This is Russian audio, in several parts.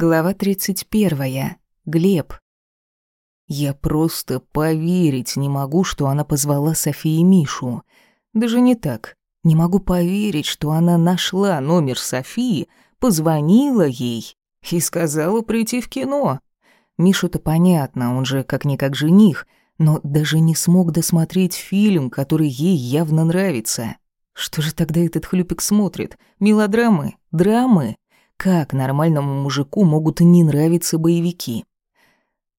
Глава 31. Глеб. Я просто поверить не могу, что она позвала Софии Мишу. Даже не так. Не могу поверить, что она нашла номер Софии, позвонила ей и сказала прийти в кино. Мишу-то понятно, он же как-никак жених, но даже не смог досмотреть фильм, который ей явно нравится. Что же тогда этот хлюпик смотрит? Мелодрамы? Драмы? Как нормальному мужику могут не нравиться боевики?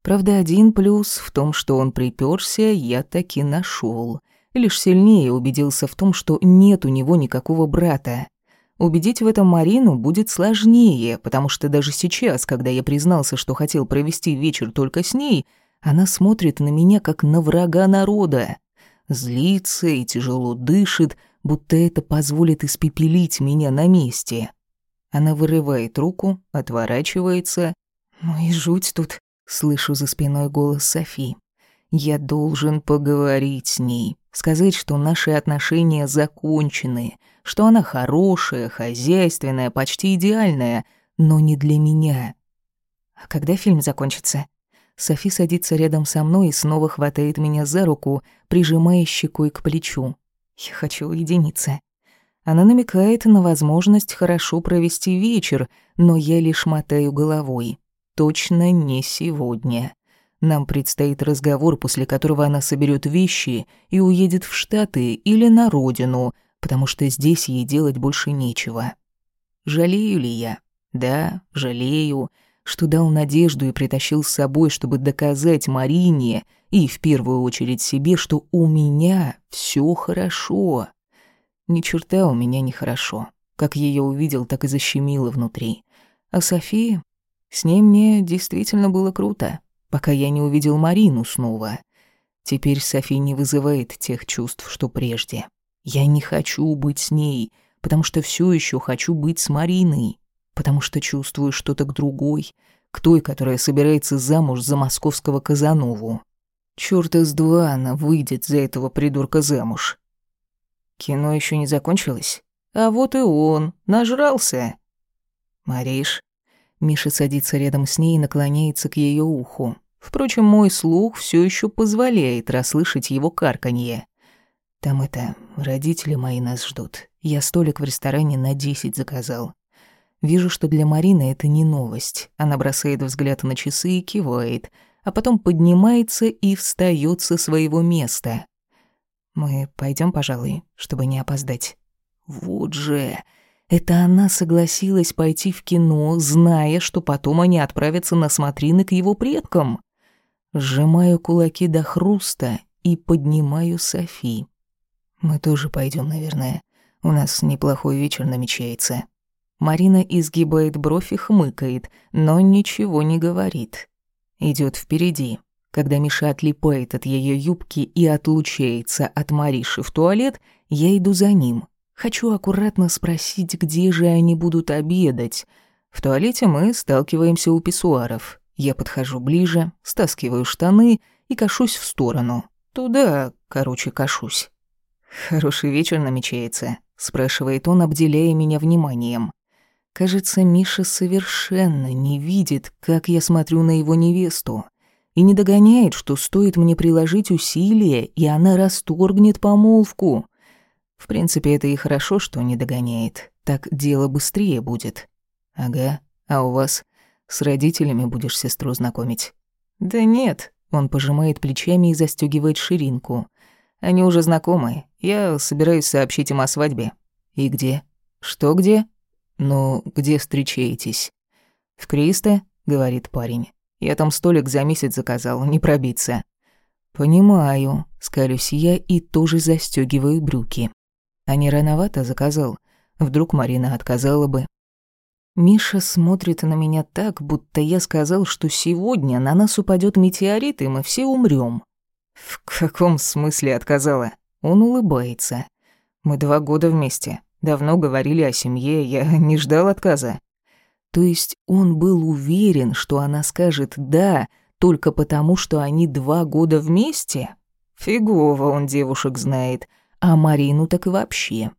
Правда, один плюс в том, что он припёрся, я таки нашёл. Лишь сильнее убедился в том, что нет у него никакого брата. Убедить в этом Марину будет сложнее, потому что даже сейчас, когда я признался, что хотел провести вечер только с ней, она смотрит на меня как на врага народа. Злится и тяжело дышит, будто это позволит испепелить меня на месте. Она вырывает руку, отворачивается. «Ну и жуть тут», — слышу за спиной голос Софи. «Я должен поговорить с ней, сказать, что наши отношения закончены, что она хорошая, хозяйственная, почти идеальная, но не для меня». «А когда фильм закончится?» Софи садится рядом со мной и снова хватает меня за руку, прижимая щекой к плечу. Я хочу уединиться. Она намекает на возможность хорошо провести вечер, но я лишь мотаю головой. Точно не сегодня. Нам предстоит разговор, после которого она соберет вещи и уедет в Штаты или на родину, потому что здесь ей делать больше нечего. Жалею ли я? Да, жалею, что дал надежду и притащил с собой, чтобы доказать Марине и в первую очередь себе, что у меня все хорошо. Ни черта у меня нехорошо. Как ее увидел, так и защемило внутри. А София? С ней мне действительно было круто, пока я не увидел Марину снова. Теперь София не вызывает тех чувств, что прежде. Я не хочу быть с ней, потому что все еще хочу быть с Мариной, потому что чувствую что-то к другой, к той, которая собирается замуж за московского Казанову. Чёрта с два она выйдет за этого придурка замуж. Кино еще не закончилось? А вот и он, нажрался. Мариш. Миша садится рядом с ней и наклоняется к ее уху. Впрочем, мой слух все еще позволяет расслышать его карканье. Там это, родители мои нас ждут. Я столик в ресторане на десять заказал. Вижу, что для Марины это не новость. Она бросает взгляд на часы и кивает, а потом поднимается и встает со своего места. Мы пойдем, пожалуй, чтобы не опоздать. Вот же. Это она согласилась пойти в кино, зная, что потом они отправятся на смотрины к его предкам. Сжимаю кулаки до хруста и поднимаю Софи. Мы тоже пойдем, наверное. У нас неплохой вечер намечается. Марина изгибает бровь и хмыкает, но ничего не говорит. Идет впереди. Когда Миша отлипает от ее юбки и отлучается от Мариши в туалет, я иду за ним. Хочу аккуратно спросить, где же они будут обедать. В туалете мы сталкиваемся у писсуаров. Я подхожу ближе, стаскиваю штаны и кашусь в сторону. Туда, короче, кашусь. «Хороший вечер намечается», — спрашивает он, обделяя меня вниманием. Кажется, Миша совершенно не видит, как я смотрю на его невесту и не догоняет, что стоит мне приложить усилия, и она расторгнет помолвку. В принципе, это и хорошо, что не догоняет. Так дело быстрее будет. Ага, а у вас с родителями будешь сестру знакомить? Да нет, он пожимает плечами и застёгивает ширинку. Они уже знакомы. Я собираюсь сообщить им о свадьбе. И где? Что где? Ну, где встречаетесь? В Кристе, говорит парень. Я там столик за месяц заказал, не пробиться». «Понимаю», — скалюсь я и тоже застёгиваю брюки. «А не рановато заказал? Вдруг Марина отказала бы?» Миша смотрит на меня так, будто я сказал, что сегодня на нас упадет метеорит, и мы все умрем. «В каком смысле отказала?» Он улыбается. «Мы два года вместе. Давно говорили о семье, я не ждал отказа. То есть он был уверен, что она скажет «да» только потому, что они два года вместе? Фигово он девушек знает, а Марину так и вообще.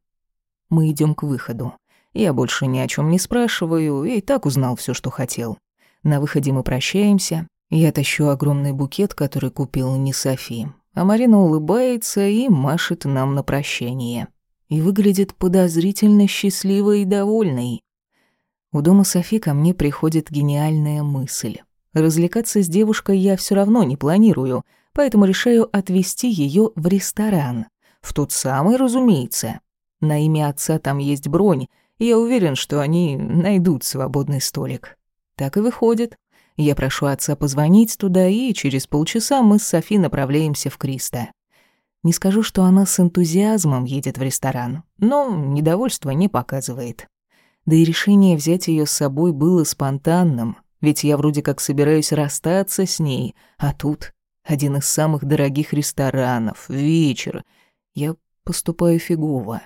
Мы идем к выходу. Я больше ни о чем не спрашиваю, и так узнал все, что хотел. На выходе мы прощаемся. Я тащу огромный букет, который купил не Софи. А Марина улыбается и машет нам на прощание. И выглядит подозрительно счастливой и довольной. У дома Софи ко мне приходит гениальная мысль. Развлекаться с девушкой я все равно не планирую, поэтому решаю отвезти ее в ресторан. В тот самый, разумеется. На имя отца там есть бронь, и я уверен, что они найдут свободный столик. Так и выходит. Я прошу отца позвонить туда, и через полчаса мы с Софи направляемся в Криста. Не скажу, что она с энтузиазмом едет в ресторан, но недовольство не показывает. Да и решение взять ее с собой было спонтанным, ведь я вроде как собираюсь расстаться с ней, а тут один из самых дорогих ресторанов, вечер. Я поступаю фигово.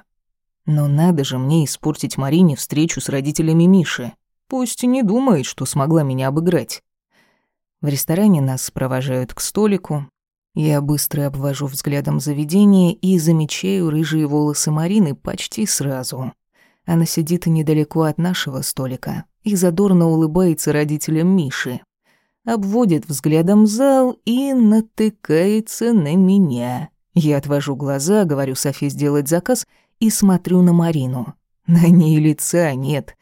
Но надо же мне испортить Марине встречу с родителями Миши. Пусть не думает, что смогла меня обыграть. В ресторане нас провожают к столику. Я быстро обвожу взглядом заведение и замечаю рыжие волосы Марины почти сразу. Она сидит недалеко от нашего столика и задорно улыбается родителям Миши. Обводит взглядом зал и натыкается на меня. Я отвожу глаза, говорю Софи сделать заказ и смотрю на Марину. На ней лица нет.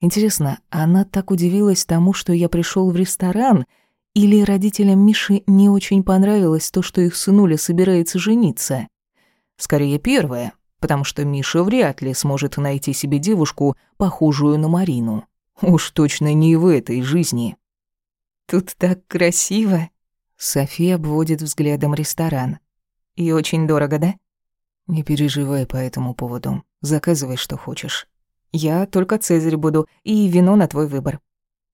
Интересно, она так удивилась тому, что я пришел в ресторан, или родителям Миши не очень понравилось то, что их сынуля собирается жениться? Скорее первое, потому что Миша вряд ли сможет найти себе девушку, похожую на Марину. Уж точно не в этой жизни. Тут так красиво. София обводит взглядом ресторан. И очень дорого, да? Не переживай по этому поводу. Заказывай, что хочешь. Я только Цезарь буду, и вино на твой выбор.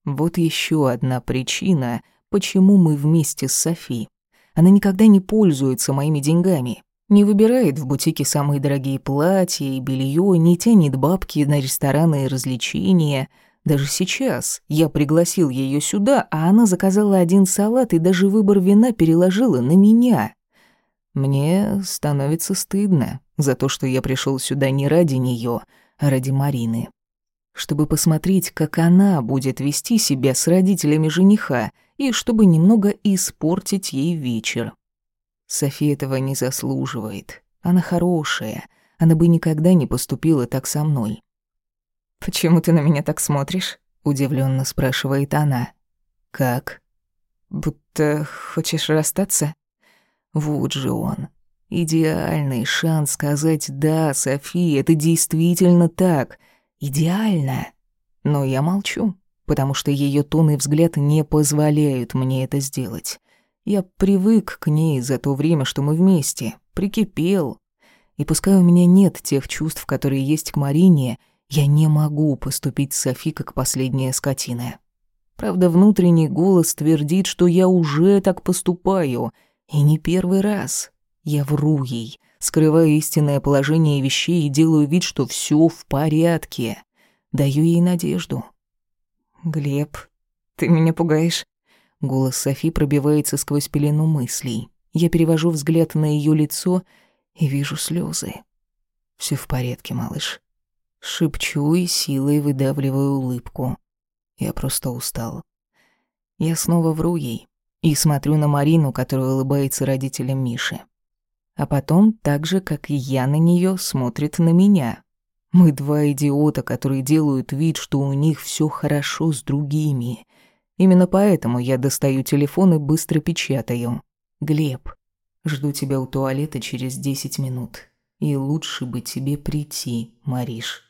Вот еще одна причина, почему мы вместе с Софи. Она никогда не пользуется моими деньгами. Не выбирает в бутике самые дорогие платья и белье, не тянет бабки на рестораны и развлечения. Даже сейчас я пригласил ее сюда, а она заказала один салат и даже выбор вина переложила на меня. Мне становится стыдно за то, что я пришел сюда не ради нее, а ради Марины. Чтобы посмотреть, как она будет вести себя с родителями жениха, и чтобы немного испортить ей вечер. София этого не заслуживает. Она хорошая. Она бы никогда не поступила так со мной. «Почему ты на меня так смотришь?» — удивленно спрашивает она. «Как?» «Будто хочешь расстаться?» Вот же он. Идеальный шанс сказать «да, София, это действительно так». Идеально. Но я молчу, потому что ее тон и взгляд не позволяют мне это сделать. Я привык к ней за то время, что мы вместе, прикипел. И пускай у меня нет тех чувств, которые есть к Марине, я не могу поступить с Софи как последняя скотина. Правда, внутренний голос твердит, что я уже так поступаю — и не первый раз. Я вру ей, скрываю истинное положение вещей и делаю вид, что все в порядке. Даю ей надежду. «Глеб, ты меня пугаешь». Голос Софи пробивается сквозь пелену мыслей. Я перевожу взгляд на ее лицо и вижу слезы. Все в порядке, малыш. Шепчу и силой выдавливаю улыбку. Я просто устал. Я снова вру ей и смотрю на Марину, которая улыбается родителям Миши. А потом, так же, как и я на нее, смотрит на меня. Мы два идиота, которые делают вид, что у них все хорошо с другими. Именно поэтому я достаю телефон и быстро печатаю. «Глеб, жду тебя у туалета через десять минут. И лучше бы тебе прийти, Мариш».